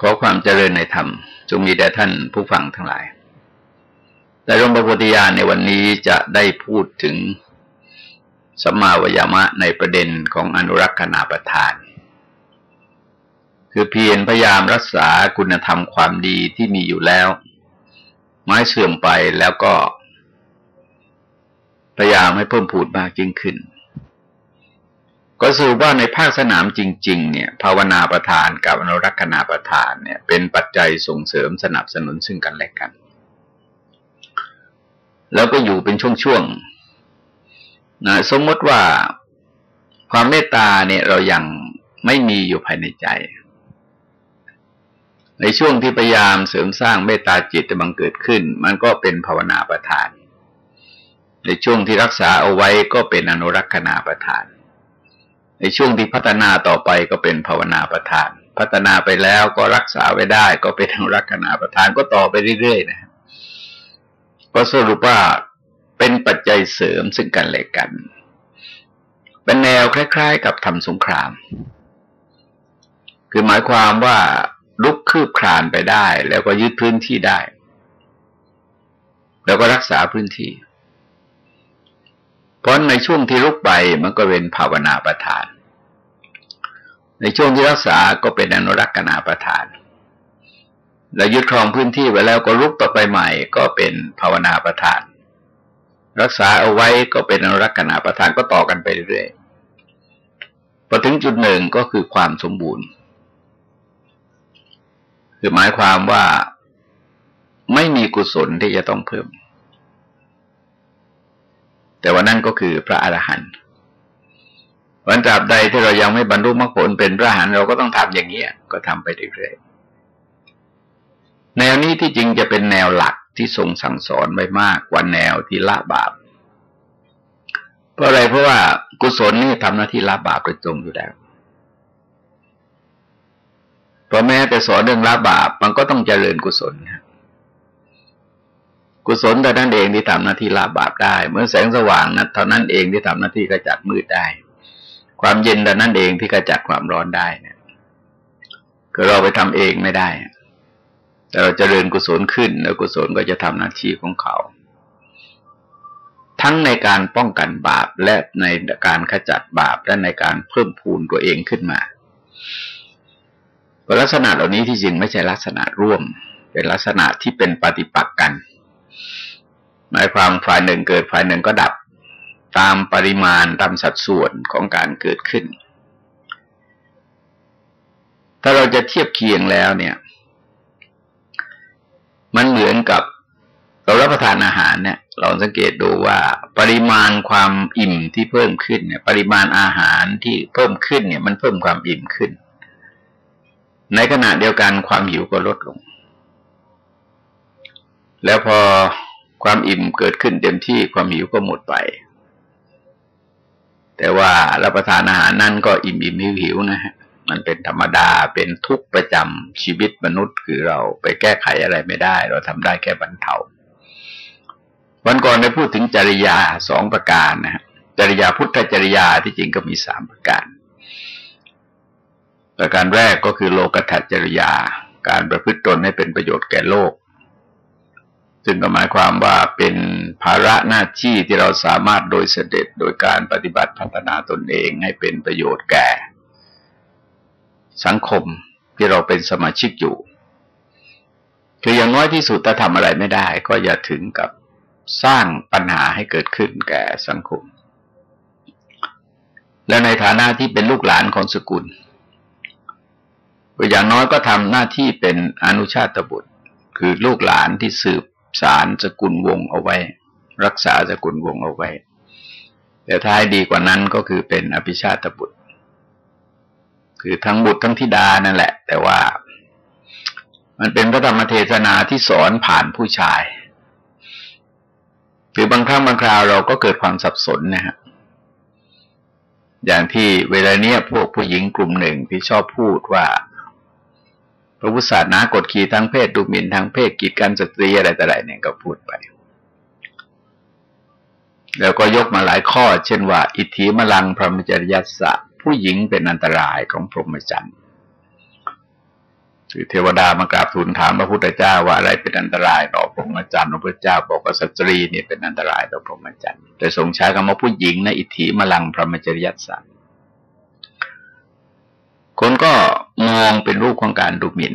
ขอความเจริญในธรรม จงมีแด่ท่านผู้ฟังทั้งหลาย แต่หลวงพ่อพุทธญาณในวันนี้จะได้พูดถึงสัมมาวยามะในประเด็นของอนุรักษณาประทาน คือเพียรพยายามรักษาคุณธรรมความดีที่มีอยู่แล้ว ไม้เสื่อมไปแล้วก็ พยายามให้เพิ่มพูดมากยิ่งขึ้น ก็สรุปว่าในภาคสนามจริง ๆ เนี่ย ภาวนาประทานกับอนุรักษณาประทานเนี่ย เป็นปัจจัยส่งเสริมสนับสนุนซึ่งกันและกัน แล้วก็อยู่เป็นช่วงๆนะสมมติว่าความเมตตาเนี่ยเรายัางไม่มีอยู่ภายในใจ ในช่วงที่พยายามเสริมสร้างเมตตาจิตจะบังเกิดขึ้น มันก็เป็นภาวนาประทาน ในช่วงที่รักษาเอาไว้ก็เป็นอนุรักษณาประทาน ในช่วงที่พัฒนาต่อไปก็เป็นภาวนาประทาน พัฒนาไปแล้วก็รักษาไว้ได้ ก็เป็นรักษาประทานก็ต่อไปเรื่อยๆนะก็สรุปว่าเป็นปัจจัยเสริมซึ่งกันและกัน เป็นแนวคล้าย ๆ กับทำสงคราม คือหมายความว่าลุกคืบคลานไปได้ แล้วก็ยึดพื้นที่ได้ แล้วก็รักษาพื้นที่ ราะในช่วงที่ลุกไปมันก็เป็นภาวนาประทาน ในช่วงที่รักษาก็เป็นอนุรักษณาประทานและยึดครองพื้นที่ไว้แล้วก็ลุกต่อไปใหม่ ก็เป็นภาวนาประทาน รักษาเอาไว้ก็เป็นอนุรักษณาประทานก็ต่อกันไปเรื่อยๆพอถึงจุดหนึ่งก็คือความสมบูรณ์ คือหมายความว่าไม่มีกุศลที่จะต้องเพิ่ม แต่ว่านั่นก็คือพระอรหันต์วันตราบใดที่เรายังไม่บรรลุมรรคผลเป็นพระอรหันต์เราก็ต้องทำอย่างนี้ก็ทำไปเรื่อยๆแนวนี้ที่จริงจะเป็นแนวหลักที่ทรงสั่งสอนไว้มากกว่าแนวที่ละบาปเพราะอะไรเพราะว่ากุศลนี่ทำหน้าที่ละบาปโดยตรงอยู่แล้วเพราะแม้แต่สอนเรื่องละบาปมันก็ต้องเจริญกุศลครับ กุศลแต่นั้นเองที่ทำหน้าที่ละบาปได้ เหมือนแสงสว่างนั้นเท่านั้นเองที่ทำหน้าที่กระจัดมืดได้ ความเย็นแต่นั้นเองที่กระจัดความร้อนได้เนี่ยก็เราไปทำเองไม่ได้ แต่เราจเจริญกุศลขึ้น แล้วกุศลก็จะทำหน้าที่ของเขา ทั้งในการป้องกันบาปและในการขจัดบาปและในการเพิ่มพูนตัวเองขึ้นมาลักษณะเหล่านี้ที่จริงไม่ใช่ลักษณะร่วม เป็นลักษณะที่เป็นปฏิปักษ์กัน หมายความฝ่ายหนึ่งเกิดฝ่ายหนึ่งก็ดับ ตามปริมาณตามสัดส่วนของการเกิดขึ้น ถ้าเราจะเทียบเคียงแล้วเนี่ย มันเหมือนกับเรารับประทานอาหารเนี่ยเราสังเกตดูว่า ปริมาณความอิ่มที่เพิ่มขึ้นเนี่ย ปริมาณอาหารที่เพิ่มขึ้นเนี่ย มันเพิ่มความอิ่มขึ้น ในขณะเดียวกันความหิวก็ลดลง แล้วพอ ความอิ่มเกิดขึ้นเต็มที่ความหิวก็หมดไป แต่ว่ารับประทานอาหารนั่นก็อิ่มอิ่มหิวหิวนะฮะมันเป็นธรรมดาเป็นทุกข์ประจำชีวิตมนุษย์คือเราไปแก้ไขอะไรไม่ได้ เราทำได้แค่บรรเทาวันก่อนได้พูดถึงจริยาสองประการนะฮะจริยาพุทธจริยาที่จริงก็มีสามประการ ประการแรกก็คือโลกทัจจริยา การประพฤติตนให้เป็นประโยชน์แก่โลก ซึ่งก็หมายความว่าเป็นภาระหน้าที่ที่เราสามารถโดยเสด็จโดยการปฏิบัติพัฒนาตนเองให้เป็นประโยชน์แก่ สังคมที่เราเป็นสมาชิกอยู่คืออย่างน้อยที่สุดถ้าทำอะไรไม่ได้ ก็อย่าถึงกับสร้างปัญหาให้เกิดขึ้นแก่สังคม และในฐานะที่เป็นลูกหลานของสกุลอย่างน้อยก็ทำหน้าที่เป็นอนุชาตบุตร คือลูกหลานที่สืบ สารสกุลวงเอาไว้ รักษาสกุลวงเอาไว้ แต่ท้ายดีกว่านั้นก็คือเป็นอภิชาตบุตร คือทั้งบุตรทั้งธิดานั่นแหละ แต่ว่า มันเป็นพระธรรมเทศนาที่สอนผ่านผู้ชายหรือบางครั้งบางคราวเราก็เกิดความสับสนนะฮะอย่างที่เวลาเนี้ยพวกผู้หญิงกลุ่มหนึ่งที่ชอบพูดว่า พระพุทธศาสนากดขี่ทั้งเพศดูหมิ่นทางเพศกีดกันสตรีอะไรแต่ออะไรเนี่ยก็พูดไป แล้วก็ยกมาหลายข้อ เช่นว่า อิทธิมลังพรหมจริยสสะผู้หญิงเป็นอันตรายของพรหมจรรย์คือเทวดามากราบทูลถามพระพุทธเจ้าว่าอะไรเป็นอันตรายต่อพรหมจรรย์พระพุทธเจ้าบอกว่าสตรีเนี่ยเป็นอันตรายต่อพรหมจรรย์แต่ทรงใช้คำว่าผู้หญิงในอิทธิมลังพรหมจริยสัตว คนก็มองเป็นรูปของการดูหมิ่น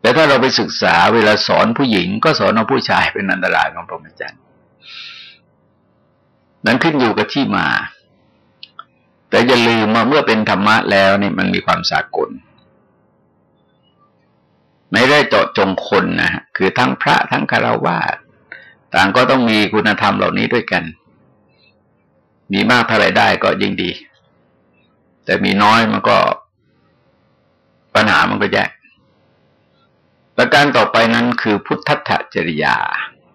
แต่ถ้าเราไปศึกษาเวลาสอนผู้หญิง ก็สอนว่าผู้ชายเป็นอันตรายของพรหมจรรย์นั้นขึ้นอยู่กับที่มา แต่อย่าลืมว่าเมื่อเป็นธรรมะแล้วนี่มันมีความสากล ไม่ได้เจาะจงคนนะคือทั้งพระทั้งคารวะต่างก็ต้องมีคุณธรรมเหล่านี้ด้วยกัน มีมากเท่าไรได้ก็ยิ่งดี แต่มีน้อยมันก็ปัญหามันก็แยกประการต่อไปนั้นคือพุทธจริยา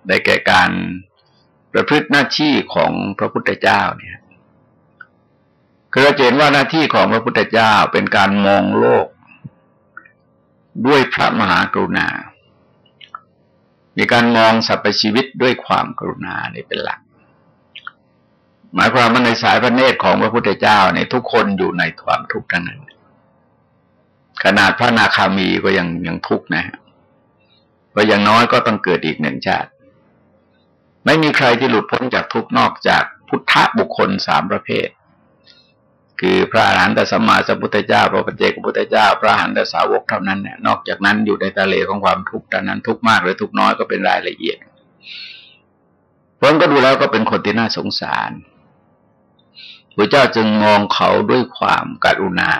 ได้แก่การประพฤติหน้าที่ของพระพุทธเจ้าเนี่ยคือเราเห็นว่าหน้าที่ของพระพุทธเจ้าเป็นการมองโลก ด้วยพระมหากรุณา มีการมองสรรพชีวิตด้วยความกรุณานี่เป็นหลัก หมายความว่าในสายพระเนตรของพระพุทธเจ้าเนี่ยทุกคนอยู่ในความทุกข์ทั้งนั้น ขนาดพระนาคามีก็ยังยังทุกข์นะเพราอย่างน้อยก็ต้องเกิดอีกหนึ่งชาติ ไม่มีใครที่หลุดพ้นจากทุกข์นอกจากพุทธบุคคลสามประเภท คือพระอรหันตสัมมาสัมพุทธเจ้าพระปัจเจกพุทธเจ้า พระอรหันตสาวกเท่านั้นเนี่ยนอกจากนั้นอยู่ในทะเลของความทุกข์แต่นั้นทุกข์มากหรือทุกข์น้อยก็เป็นรายละเอียดเพราะก็ดูแล้วก็เป็นคนที่น่าสงสาร พระเจ้าจึงมองเขาด้วยความกรุณา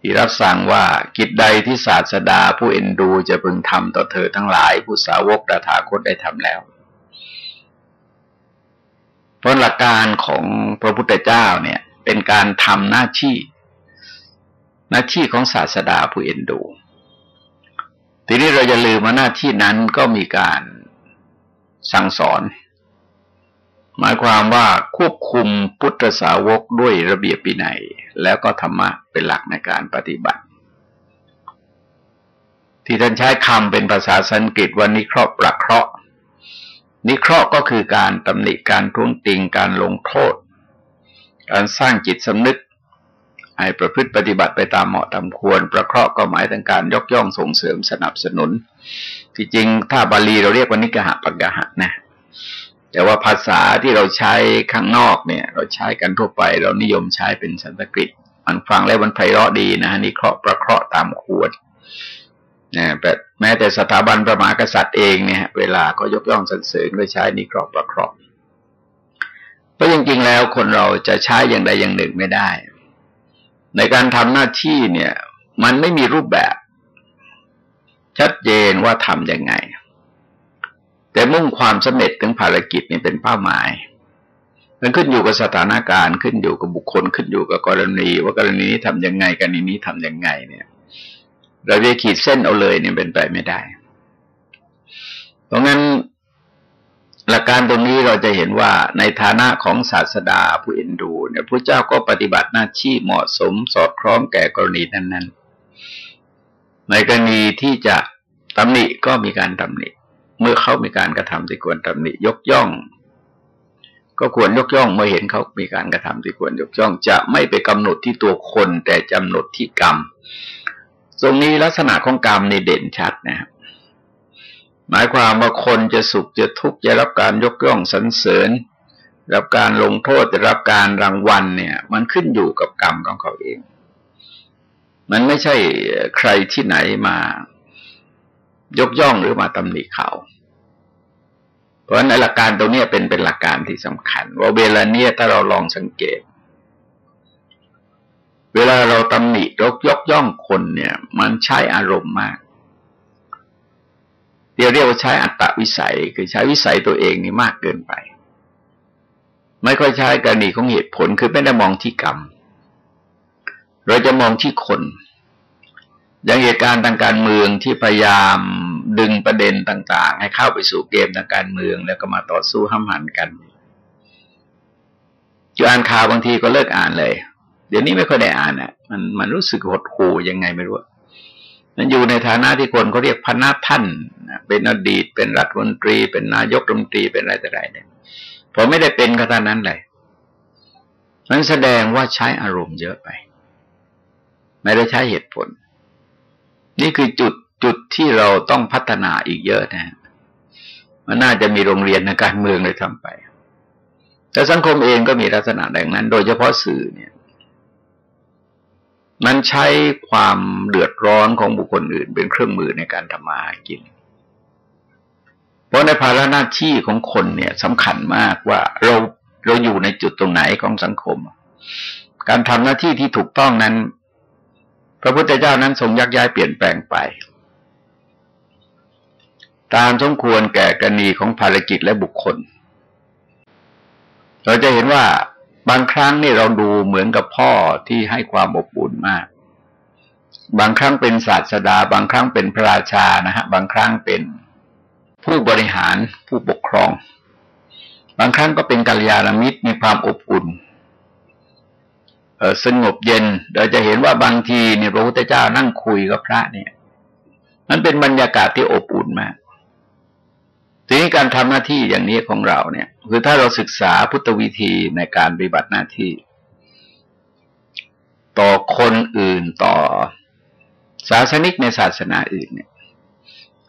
ที่รับสั่งว่ากิจใดที่ศาสดาผู้เอ็นดูจะพึงทำต่อเธอทั้งหลาย ผู้สาวกตถาคตได้ทำแล้ว เพราะหลักการของพระพุทธเจ้าเนี่ย เป็นการทำหน้าที่ หน้าที่ของศาสดาผู้เอ็นดู ทีนี้เราจะลืมว่าหน้าที่นั้นก็มีการสั่งสอน หมายความว่าควบคุมพุทธสาวกด้วยระเบียบปีไหน แล้วก็ธรรมะเป็นหลักในการปฏิบัติ ที่ท่านใช้คำเป็นภาษาสันสกฤตว่านิเคราะห์ประเคราะห์ นิเคราะห์ก็คือการตำหนิการท้วงติงการลงโทษ การสร้างจิตสำนึกให้ประพฤติปฏิบัติไปตามเหมาะตามควร ประเคราะห์ก็หมายถึงการยกย่องส่งเสริมสนับสนุน ที่จริงถ้าบาลีเราเรียกว่านิกหะปักกะหะนะ แต่ว่าภาษาที่เราใช้ข้างนอกเนี่ย เราใช้กันทั่วไป เรานิยมใช้เป็นสันสกฤตมันฟังแล้วมันไพเราะดีนะนี่เคราะห์ประเคราะห์ตามควรนะแต่แม้แต่สถาบันประมากษัตริย์เองเนี่ย เวลาก็ยกย่องสรรเสริญโดยใช้นิเคราะห์ประเคราะห์เพราะจริงๆแล้วคนเราจะใช้อย่างใดอย่างหนึ่งไม่ได้ ในการทำหน้าที่เนี่ย มันไม่มีรูปแบบ ชัดเจนว่าทำยังไง แต่มุ่งความสำเร็จถึงภารกิจนี่เป็นเป้าหมายมันขึ้นอยู่กับสถานการณ์ขึ้นอยู่กับบุคคลขึ้นอยู่กับกรณี ว่ากรณีนี้ทํำยังไงกรณีนี้ทํำยังไงเนี่ยเราจะขีดเส้นเอาเลยเนี่ยเป็นไปไม่ได้ เพราะงั้นหลักการตรงนี้เราจะเห็นว่าในฐานะของศาสดาผู้เอ็นดูเนี่ยพระเจ้าก็ปฏิบัติหน้าที่เหมาะสมสอดคล้องแก่กรณีนั้นๆ ในกรณีที่จะตำหนิก็มีการตำหนิ เมื่อเขามีการกระทำที่ควรตำหนิยกย่อง ก็ควรยกย่องเมื่อเห็นเขามีการกระทำที่ควรยกย่อง จะไม่ไปกำหนดที่ตัวคน แต่กำหนดที่กรรม ตรงนี้ลักษณะของกรรมในเด่นชัดนะครับหมายความว่าคนจะสุขจะทุกข์จะรับการยกย่องสรรเสริญรับการลงโทษจะรับการรางวัลเนี่ย มันขึ้นอยู่กับกรรมของเขาเอง มันไม่ใช่ใครที่ไหนมายกย่องหรือมาตำหนิเขา เพราะในหลักการตรงนี้เป็นเป็นหลักการที่สำคัญ ว่าเวลาเนี้ยถ้าเราลองสังเกต เวลาเราตำหนิยกยกย่องคนเนี่ย มันใช้อารมณ์มากเรียกเรียกว่าใช้อัตตวิสัย คือใช้วิสัยตัวเองนี่มากเกินไป ไม่ค่อยใช้กรณีของเหตุผลคือไม่ได้มองที่กรรม เราจะมองที่คน อย่างเหตุการณ์ทางการเมืองที่พยายาม ดึงประเด็นต่าง ๆ ให้เข้าไปสู่เกมทางการเมือง แล้วก็มาต่อสู้ห้ามหันกันจะอ่านข่าวบางทีก็เลิกอ่านเลย เดี๋ยวนี้ไม่ค่อยได้อ่านอะ มันมันรู้สึกหดหู่ยังไงไม่รู้มันอยู่ในฐานะที่คนเขาเรียกพนักท่านเป็นอดีตเป็นรัฐมนตรี เป็นนายกรัฐมนตรีเป็นอะไรแต่ไรเนี่ยพอไม่ได้เป็นก็ท่านั้นเลยนั้นแสดงว่าใช้อารมณ์เยอะไป ไม่ได้ใช้เหตุผล นี่คือจุด จุดที่เราต้องพัฒนาอีกเยอะนะมันน่าจะมีโรงเรียนในการเมืองเลยทำไป แต่สังคมเองก็มีลักษณะแบบนั้น โดยเฉพาะสื่อเนี่ย มันใช้ความเดือดร้อนของบุคคลอื่น เป็นเครื่องมือในการทำมาหากิน เพราะในภาระหน้าที่ของคนเนี่ยสำคัญมากว่าเราเราอยู่ในจุดตรงไหนของสังคม การทำหน้าที่ที่ถูกต้องนั้น พระพุทธเจ้านั้นทรงยักย้ายเปลี่ยนแปลงไป ตามสมควรแก่กรณีของภารกิจและบุคคล เราจะเห็นว่าบางครั้งนี่เราดูเหมือนกับพ่อที่ให้ความอบอุ่นมาก บางครั้งเป็นศาสดา บางครั้งเป็นพระราชานะฮะ บางครั้งเป็นผู้บริหารผู้ปกครอง บางครั้งก็เป็นกัลยาณมิตรมีความอบอุ่นสงบเย็น เราจะเห็นว่าบางทีเนี่ยพระพุทธเจ้านั่งคุยกับพระเนี่ย มันเป็นบรรยากาศที่อบอุ่นมาก ทีนี้การทำหน้าที่อย่างนี้ของเราเนี่ย คือถ้าเราศึกษาพุทธวิธีในการปฏิบัติหน้าที่ ต่อคนอื่นต่อศาสนิกในศาสนาอื่นเนี่ย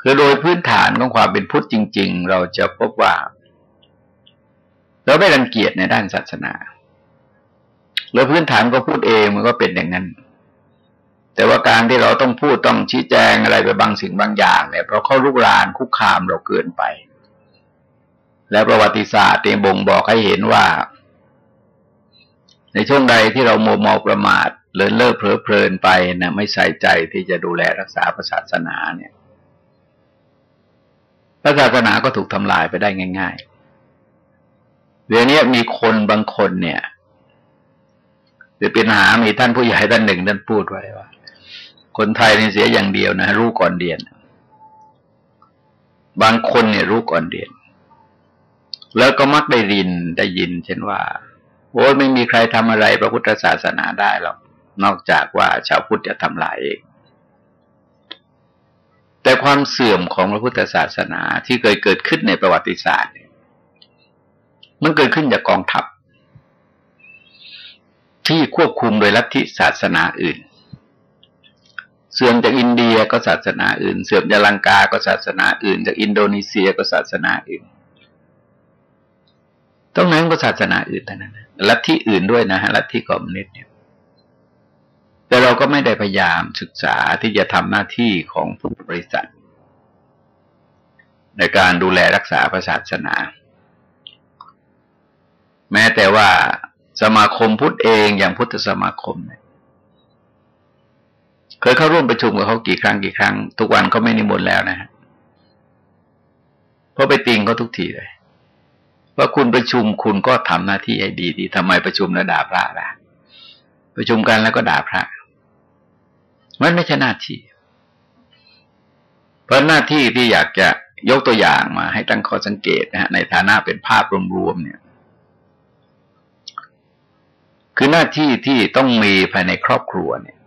คือโดยพื้นฐานของความเป็นพุทธจริง ๆ เราจะพบว่าเราไม่รังเกียจในด้านศาสนา แล้วพื้นฐานก็พูดเองมันก็เป็นอย่างนั้น แต่ว่าการที่เราต้องพูดต้องชี้แจงอะไรไปบางสิ่งบางอย่างเนี่ยเพราะเขาลุกรานคุกคามเราเกินไป แล้วประวัติศาสตร์เองบ่งบอกให้เห็นว่า ในช่วงใดที่เราโมมอประมาทเลินเล่อเพลอเพลินไปนะไม่ใส่ใจที่จะดูแลรักษาศาสนาเนี่ยพระศาสนาก็ถูกทำลายไปได้ง่ายๆเดี๋ยวนี้มีคนบางคนเนี่ยจะเป็นหามีท่านผู้ใหญ่ท่านหนึ่งท่านพูดไว้ว่า คนไทยนี่เสียอย่างเดียวนะ รู้ก่อนเดียน บางคนเนี่ยรู้ก่อนเดียน แล้วก็มักได้ยินได้ยิน เช่นว่าโอ้ไม่มีใครทำอะไรพระพุทธศาสนาได้หรอกนอกจากว่าชาวพุทธจะทำลายเอง แต่ความเสื่อมของพระพุทธศาสนาที่เคยเกิดขึ้นในประวัติศาสตร์มันเกิดขึ้นจากกองทัพ ที่ควบคุมโดยลัทธิศาสนาอื่น เสื่อมจากอินเดียก็ศาสนาอื่น เสื่อมจากลังกา ก็ศาสนาอื่น จากอินโดนีเซียก็ศาสนาอื่น ต้องนั้นก็ศาสนาอื่นเท่านั้นลัทธิอื่นด้วยนะฮะลัทธิคอมมิวนิสต์เนี่ย แต่เราก็ไม่ได้พยายามศึกษาที่จะทำหน้าที่ของผู้บริษัท ในการดูแลรักษาศาสนา แม้แต่ว่าสมาคมพุทธเองอย่างพุทธสมาคมเนี่ยเคยเข้าร่วมประชุมกับเขากี่ครั้งกี่ครั้ง ทุกวันเขาไม่นิมนต์แล้วนะฮะเพราะไปติงเขาทุกทีเลย ว่าคุณประชุมคุณก็ทำหน้าที่ให้ดีดีทำไมประชุมแล้วด่าพระล่ะ ประชุมกันแล้วก็ด่าพระ มันไม่ใช่หน้าที่ เพราะหน้าที่ที่อยากจะยกตัวอย่างมา ให้ตั้งข้อสังเกตนะฮะในฐานะเป็นภาพรวมๆเนี่ย คือหน้าที่ที่ต้องมีภายในครอบครัวเนี่ย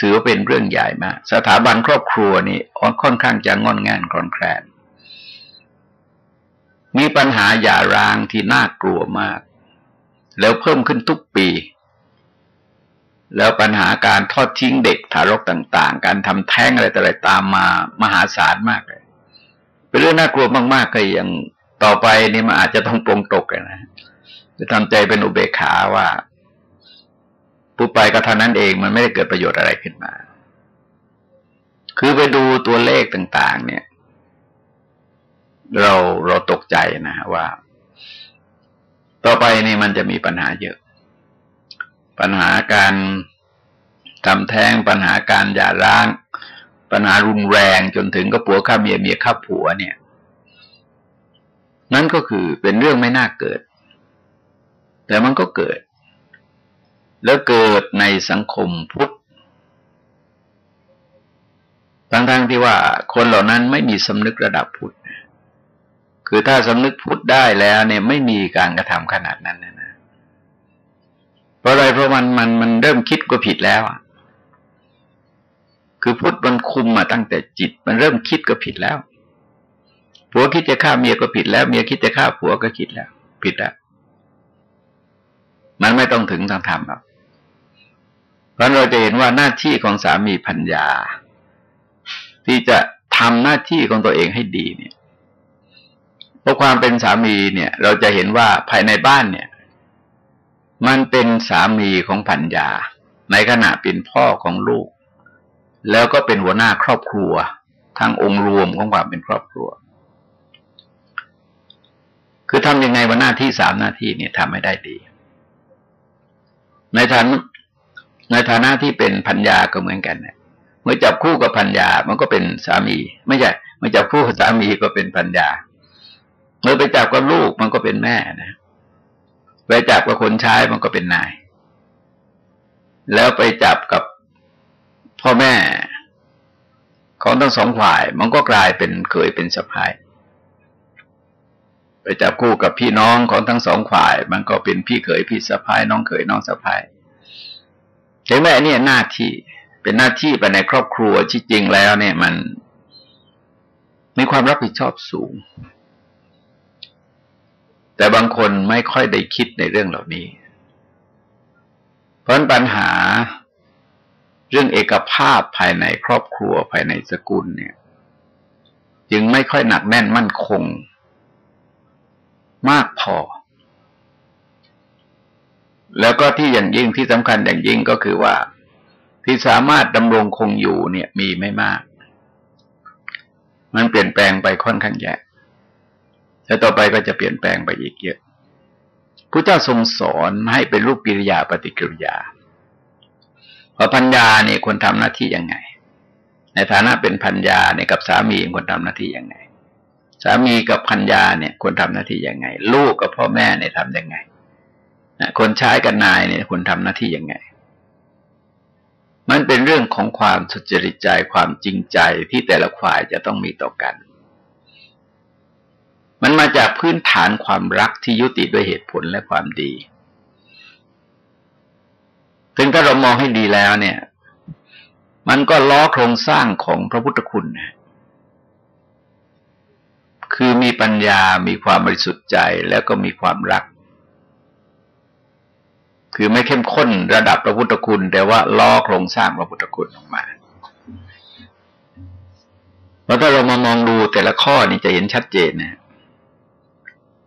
ถือว่าเป็นเรื่องใหญ่มาก สถาบันครอบครัวนี่ค่อนข้างจะงอนงานคลอนแคลน มีปัญหาหย่าร้างที่น่ากลัวมาก แล้วเพิ่มขึ้นทุกปี แล้วปัญหาการทอดทิ้งเด็กทารกต่าง ๆ การทำแท้งอะไรต่ออะไรตามมามหาศาลมากเลย เป็นเรื่องน่ากลัวมากๆก็อย่างต่อไปนี่มันอาจจะต้องปรงตกนะจะทำใจเป็นอุเบกขาว่าผู้ไปก็เท่านั้นเองมันไม่ได้เกิดประโยชน์อะไรขึ้นมา คือไปดูตัวเลขต่าง ๆ เนี่ย เราเราตกใจนะว่า ต่อไปนี่มันจะมีปัญหาเยอะ ปัญหาการทำแท้งปัญหาการหย่าร้าง ปัญหารุนแรงจนถึงก็ผัวข้าเมียเมียข้าผัวเนี่ย นั่นก็คือเป็นเรื่องไม่น่าเกิด แต่มันก็เกิด แล้วเกิดในสังคมพุทธทั้งๆทที่ว่าคนเหล่านั้นไม่มีสำนึกระดับพุทธ คือถ้าสำนึกพุทธได้แล้วเนี่ยไม่มีการกระทำขนาดนั้นนะเพราะอะไรเพราะมันมันมันเริ่มคิดก็ผิดแล้วคือพุทธมันคุมมาตั้งแต่จิต มันเริ่มคิดก็ผิดแล้วผัวคิดจะฆ่าเมียก็ผิดแล้ว เมียคิดจะฆ่าผัวก็คิดแล้ว ผิดแล้ว มันไม่ต้องถึงทางธรรมหรอกเพราะเราจะเห็นว่าหน้าที่ของสามีพัญญา ที่จะทำหน้าที่ของตัวเองให้ดีเนี่ย เพราะความเป็นสามีเนี่ย เราจะเห็นว่าภายในบ้านเนี่ย มันเป็นสามีของพัญญา ในขณะเป็นพ่อของลูก แล้วก็เป็นหัวหน้าครอบครัวทั้งองค์รวมของความเป็นครอบครัว คือทำยังไงว่าหน้าที่สามหน้าที่เนี่ยทำให้ได้ดี ในฐานในฐานะที่เป็นพัญญาก็เหมือนกันเนี่ยเมื่อจับคู่กับพัญญา มันก็เป็นสามี ไม่ใช่เมื่อจับคู่กับสามีก็เป็นพัญญา มื่อไปจับกับลูกมันก็เป็นแม่นะไปจับกับคนใช้มันก็เป็นนาย แล้วไปจับกับพ่อแม่ ของทั้งสองฝ่าย มันก็กลายเป็นเคยเป็นสะพาย ไปจับคู่กับพี่น้องของทั้งสองฝ่าย มันก็เป็นพี่เขยพี่สะพายน้องเขยน้องสะพายเห็นไหมเนี่ยหน้าที่เป็นหน้าที่ไปในครอบครัวที่จริงแล้วเนี่ยมันมีความรับผิดชอบสูง แต่บางคนไม่ค่อยได้คิดในเรื่องเหล่านี้ เพราะปัญหาเรื่องเอกภาพภายในครอบครัวภายในสกุลเนี่ย จึงไม่ค่อยหนักแน่นมั่นคง มากพอ แล้วก็ที่อย่างยิ่งที่สำคัญอย่างยิ่งก็คือว่าที่สามารถดำรงคงอยู่เนี่ยมีไม่มาก มันเปลี่ยนแปลงไปค่อนข้างแย่ แล้วต่อไปก็จะเปลี่ยนแปลงไปอีกเยอะพระเจ้าทรงสอนให้เป็นรูปกิริยาปฏิกิริยาพอพัญญาเนี่ยควรทำหน้าที่ยังไง ในฐานะเป็นพัญญาเนี่ยกับสามีควรทำหน้าที่ยังไง สามีกับพัญญาเนี่ยควรทำหน้าที่ยังไง ลูกกับพ่อแม่เนี่ยทำยังไงคนใช้กันนายเนี่ยคุณทำหน้าที่ยังไง มันเป็นเรื่องของความสุจริตใจความจริงใจที่แต่ละฝ่ายจะต้องมีต่อกัน มันมาจากพื้นฐานความรักที่ยุติด้วยเหตุผลและความดีถึงถ้าเรามองให้ดีแล้วเนี่ย มันก็ล้อโครงสร้างของพระพุทธคุณนะคือมีปัญญา มีความบริสุทธิ์ใจ แล้วก็มีความรัก คือไม่เข้มข้นระดับพระพุทธคุณ แต่ว่าล้อโครงสร้างพระพุทธคุณออกมาเพราะถ้าเรามามองดูแต่ละข้อนี่จะเห็นชัดเจนนะ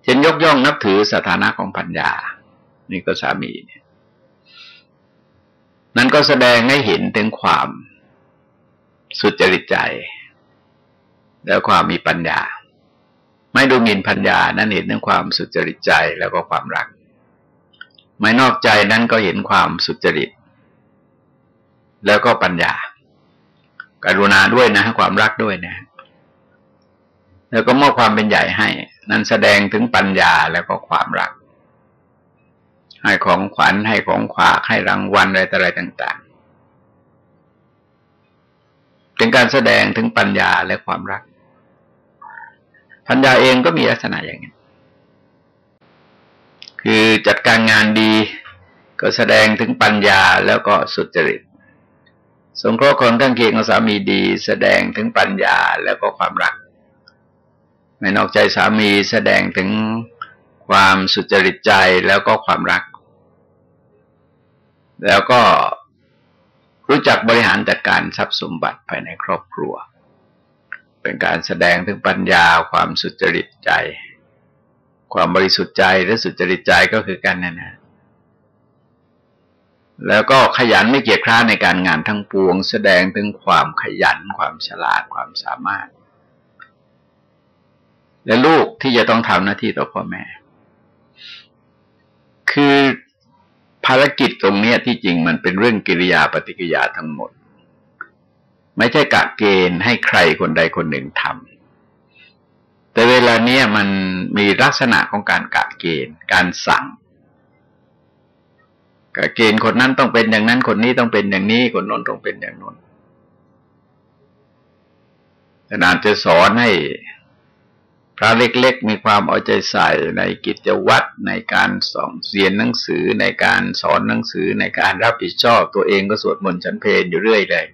เช่นยกย่องนับถือสถานะของปัญญา นี่ก็สามีเนี่ย นั้นก็แสดงให้เห็นถึงความสุจริตใจ แล้วความมีปัญญา ไม่ดูหมิ่นปัญญา นั้นเห็นถึงความสุจริตใจแล้วก็ความรัก ไม่นอกใจนั้นก็เห็นความสุจริต แล้วก็ปัญญาการุณาด้วยนะความรักด้วยนะ แล้วก็มอบความเป็นใหญ่ให้ นั้นแสดงถึงปัญญาแล้วก็ความรัก ให้ของขวัญให้ของขวากให้รางวัลอะไรต่ออะไรต่าง ๆ เป็นการแสดงถึงปัญญาและความรัก ปัญญาเองก็มีลักษณะอย่างนี้คือจัดการงานดีก็แสดงถึงปัญญาแล้วก็สุจริตสงเคราะห์คนทั้งเคียงกับสามีดี แสดงถึงปัญญาแล้วก็ความรัก ไม่นอกใจสามีแสดงถึงความสุจริตใจแล้วก็ความรัก แล้วก็รู้จักบริหารจัดการทรัพย์สมบัติภายในครอบครัว เป็นการแสดงถึงปัญญาความสุจริตใจ ความบริสุทธิ์ใจและสุจริตใจก็คือกันนั่นนะแล้วก็ขยันไม่เกียจคร้านในการงานทั้งปวง แสดงถึงความขยันความฉลาดความสามารถ และลูกที่จะต้องทำหน้าที่ต่อพ่อแม่ คือภารกิจตรงนี้ที่จริงมันเป็นเรื่องกิริยาปฏิกิริยาทั้งหมด ไม่ใช่กะเกณฑ์ให้ใครคนใดคนหนึ่งทำแต่เวลาเนี้ยมันมีลักษณะของการกะเกณฑ์ การสั่งกะเกณฑ์คนนั้นต้องเป็นอย่างนั้นคนนี้ต้องเป็นอย่างนี้คนน้นต้องเป็นอย่างโน้นขนาดจะสอนให้ พระเล็กๆมีความเอาใจใส่ในกิจวัตรในการสอนเรียนหนังสือในการสอนหนังสือในการรับผิดชอบ ตัวเองก็สวดมนต์ฉันเพลอยู่เรื่อยเลย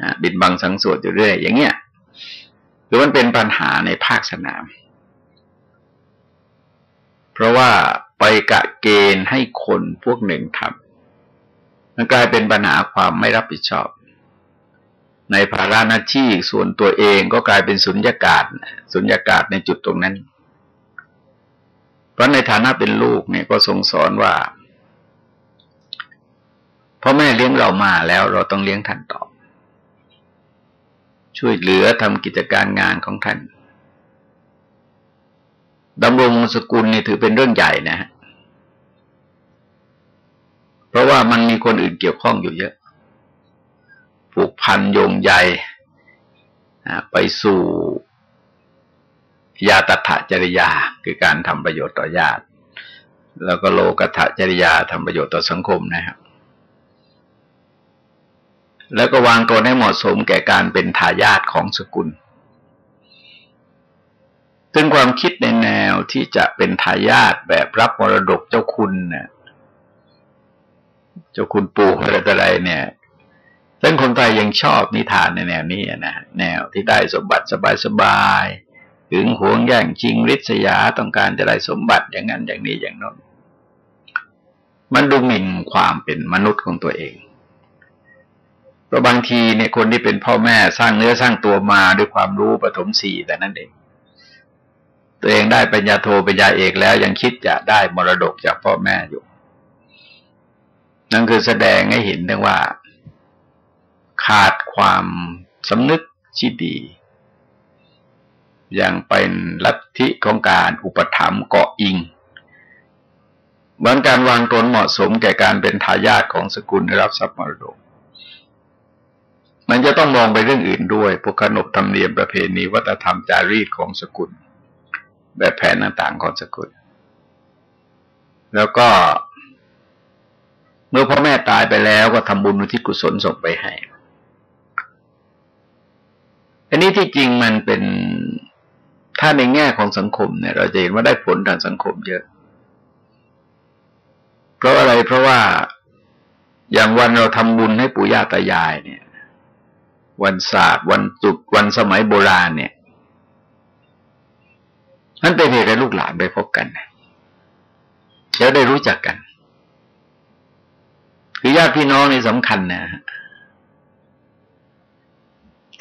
นะบินบังสังสวดอยู่เรื่อย อย่างเงี้ยหรือมันเป็นปัญหาในภาคสนาม เพราะว่าไปกะเกณฑ์ให้คนพวกหนึ่งทำมันกลายเป็นปัญหาความไม่รับผิดชอบ ในภาระหน้าที่ส่วนตัวเองก็กลายเป็นสุญญากาศสุญญากาศในจุดตรงนั้น เพราะในฐานะเป็นลูกเนี่ยก็ทรงสอนว่าพ่อแม่เลี้ยงเรามาแล้วเราต้องเลี้ยงท่านต่อ ช่วยเหลือทำกิจการงานของท่านดำรงสกุลนี่ถือเป็นเรื่องใหญ่นะฮะเพราะว่ามันมีคนอื่นเกี่ยวข้องอยู่เยอะ ผูกพันโยงใยไปสู่ยาตถาจริยา คือการทำประโยชน์ต่อญาติ แล้วก็โลกถาจริยาทำประโยชน์ต่อสังคมนะครับ แล้วก็วางตัวให้เหมาะสมแก่การเป็นทายาทของสกุลซึ่งความคิดในแนวที่จะเป็นทายาทแบบรับมรดกเจ้าคุณเนี่ยเจ้าคุณปู่อะไรต่ออะไรเนี่ย ซึ่งคนไทยยังชอบนิทานในแนวนี้นะแนวที่ได้สมบัติสบายๆถึงหวงแย่งชิงริษยาต้องการจะได้สมบัติอย่างนั้นอย่างนี้อย่างนั้นมันดูหมิ่นความเป็นมนุษย์ของตัวเองเพราะบางทีเนี่ยคนที่เป็นพ่อแม่สร้างเนื้อสร้างตัวมาด้วยความรู้ปฐมสี่แต่นั่นเอง ตัวเองได้ปัญญาโทปัญญาเอกแล้วยังคิดจะได้มรดกจากพ่อแม่อยู่ นั่นคือแสดงให้เห็นได้ว่า ขาดความสำนึกที่ดี อย่างเป็นลัทธิของการอุปถัมภ์เกาะอิงเหมือนการวางตนเหมาะสมแก่การเป็นทายาทของสกุลได้รับทรัพย์มรดก มันจะต้องมองไปเรื่องอื่นด้วยพวกขนบธรรมเนียมประเพณีวัฒนธรรมจารีตของสกุล แบบแผนต่างๆของสกุล แล้วก็ เมื่อพ่อแม่ตายไปแล้วก็ทำบุญอุทิศกุศลส่งไปให้ อันนี้ที่จริงมันเป็นถ้าในแง่ของสังคมเนี่ย เราจะเห็นว่าได้ผลทางสังคมเยอะ เพราะอะไรเพราะว่าอย่างวันเราทำบุญให้ปู่ย่าตายายเนี่ย วันศาสตร์วันจุดวันสมัยโบราณเนี่ยนั่นเป็นเหตุให้ลูกหลานไปพบกันแล้วได้รู้จักกัน คือญาติพี่น้องนี่สำคัญนะ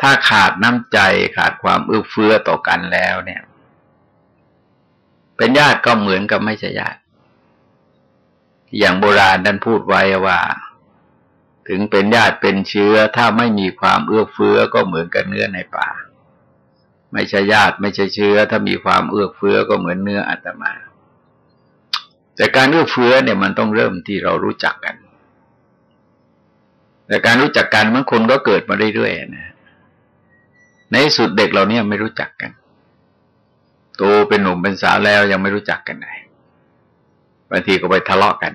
ถ้าขาดน้ำใจขาดความเอื้อเฟื้อต่อกันแล้วเนี่ย เป็นญาติก็เหมือนกับไม่ใช่ญาติ อย่างโบราณท่านพูดไว้ว่า ถึงเป็นญาติเป็นเชื้อ ถ้าไม่มีความเอื้อเฟื้อก็เหมือนกับเนื้อในป่า ไม่ใช่ญาติไม่ใช่เชื้อ ถ้ามีความเอื้อเฟื้อก็เหมือนเนื้ออาตมา แต่การเอื้อเฟื้อเนี่ยมันต้องเริ่มที่เรารู้จักกัน แต่การรู้จักกันบางคนก็เกิดมาเรื่อยๆนะ ในสุดเด็กเราเนี่ยไม่รู้จักกันโตเป็นหนุ่มเป็นสาวแล้วยังไม่รู้จักกันไหนบางทีก็ไปทะเลาะกัน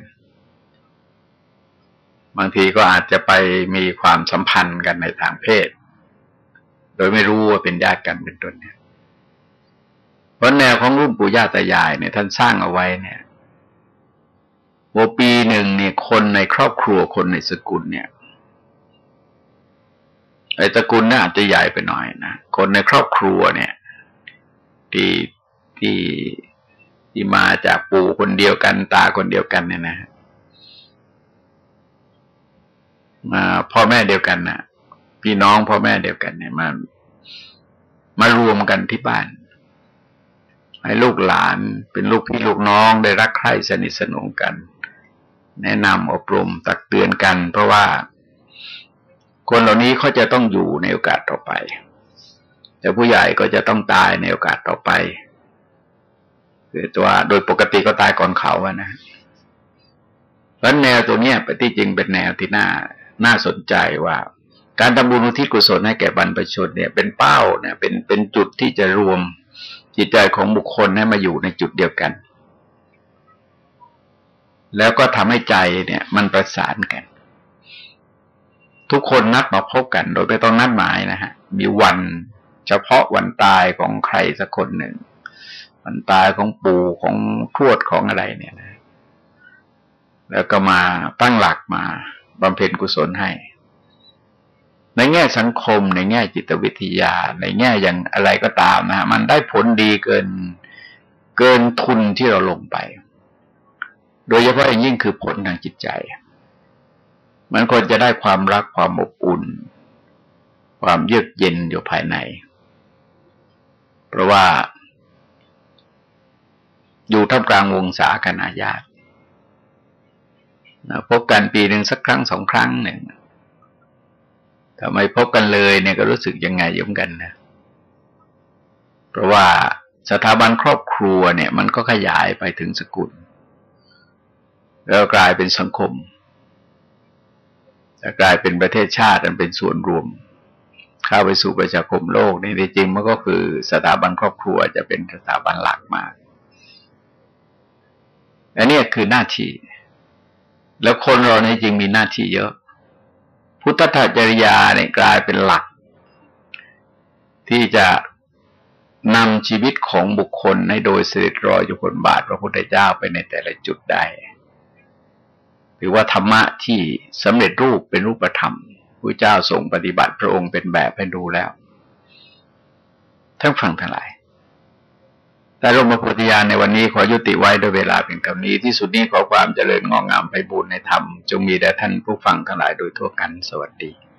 บางทีก็อาจจะไปมีความสัมพันธ์กันในทางเพศ โดยไม่รู้ว่าเป็นญาติกันเป็นต้นเนี่ยเพราะแนวของรุ่นปู่ย่าตายายเนี่ยท่านสร้างเอาไว้เนี่ยว่าปีหนึ่งเนี่ยคนในครอบครัวคนในสกุลเนี่ย ไอ้ตระกูลน่าอาจจะใหญ่ไปหน่อยนะคนในครอบครัวเนี่ย ที่ที่ที่มาจากปู่คนเดียวกันตาคนเดียวกันเนี่ยนะมาพ่อแม่เดียวกันนะพี่น้องพ่อแม่เดียวกันเนี่ยมามารวมกันที่บ้านให้ลูกหลานเป็นลูกพี่ลูกน้องได้รักใคร่สนิทสนมกัน แนะนำอบรมตักเตือนกัน เพราะว่า คนเหล่านี้เขาจะต้องอยู่ในโอกาสต่อไป แต่ผู้ใหญ่ก็จะต้องตายในโอกาสต่อไปคือตัวโดยปกติก็ตายก่อนเขาอะนะเพราะแนวตัวเนี้ยปฏิจริงเป็นแนวที่น่าน่าสนใจว่า การทำบุญอุทิศกุศลให้แก่บรรพชนเนี่ย เป็นเป้าเนี่ยเป็นเป็นจุดที่จะรวมจิตใจของบุคคลให้มาอยู่ในจุดเดียวกัน แล้วก็ทำให้ใจเนี่ย มันประสานกัน ทุกคนนัดมาพบกันโดยไม่ต้องนัดหมายนะฮะ มีวันเฉพาะวันตายของใครสักคนหนึ่ง วันตายของปู่ของทวดของอะไรเนี่ยนะ แล้วก็มาตั้งหลักมาบำเพ็ญกุศลให้ ในแง่สังคม ในแง่จิตวิทยา ในแง่อย่างอะไรก็ตามนะมันได้ผลดีเกินเกินทุนที่เราลงไป โดยเฉพาะอย่างยิ่งคือผลทางจิตใจ มันควรจะได้ความรักความอบอุ่น ความเยือกเย็นอยู่ภายใน เพราะว่าอยู่ท่ามกลางวงศาคณาญาติพบกันปีหนึ่งสักครั้งสองครั้งหนึ่งทำไมพบกันเลยเนี่ยก็รู้สึกยังไงยุ่งกันนะ เพราะว่าสถาบันครอบครัวเนี่ย มันก็ขยายไปถึงสกุล แล้วกลายเป็นสังคม กลายเป็นประเทศชาติอันเป็นส่วนรวม เข้าไปสู่ประชาคมโลกนี่จริงมันก็คือสถาบันครอบครัวจะเป็นสถาบันหลักมากอันนี้คือหน้าที่ แล้วคนเราในจริงมีหน้าที่เยอะ พุทธทจริยาเนี่ยกลายเป็นหลัก ที่จะนำชีวิตของบุคคลให้โดยเสด็จรอยอยู่บนบาทพระพุทธเจ้าไปในแต่ละจุดได้ รือว่าธรรมะที่สำเร็จรูปเป็นรูปธรรมพระเจ้าทรงปฏิบัติพระองค์เป็นแบบให้ดูแล้วทั้งฟังทั้งหลายแต่ลงมาปฏิญาณในวันนี้ขอยุติไว้โดยเวลาเป็นคำนี้ที่สุดนี้ขอความเจริญงอกงามไปบูรณนธรรม จงมีแด่ท่านผู้ฟังทั้งหลายโดยทั่วกันสวัสดี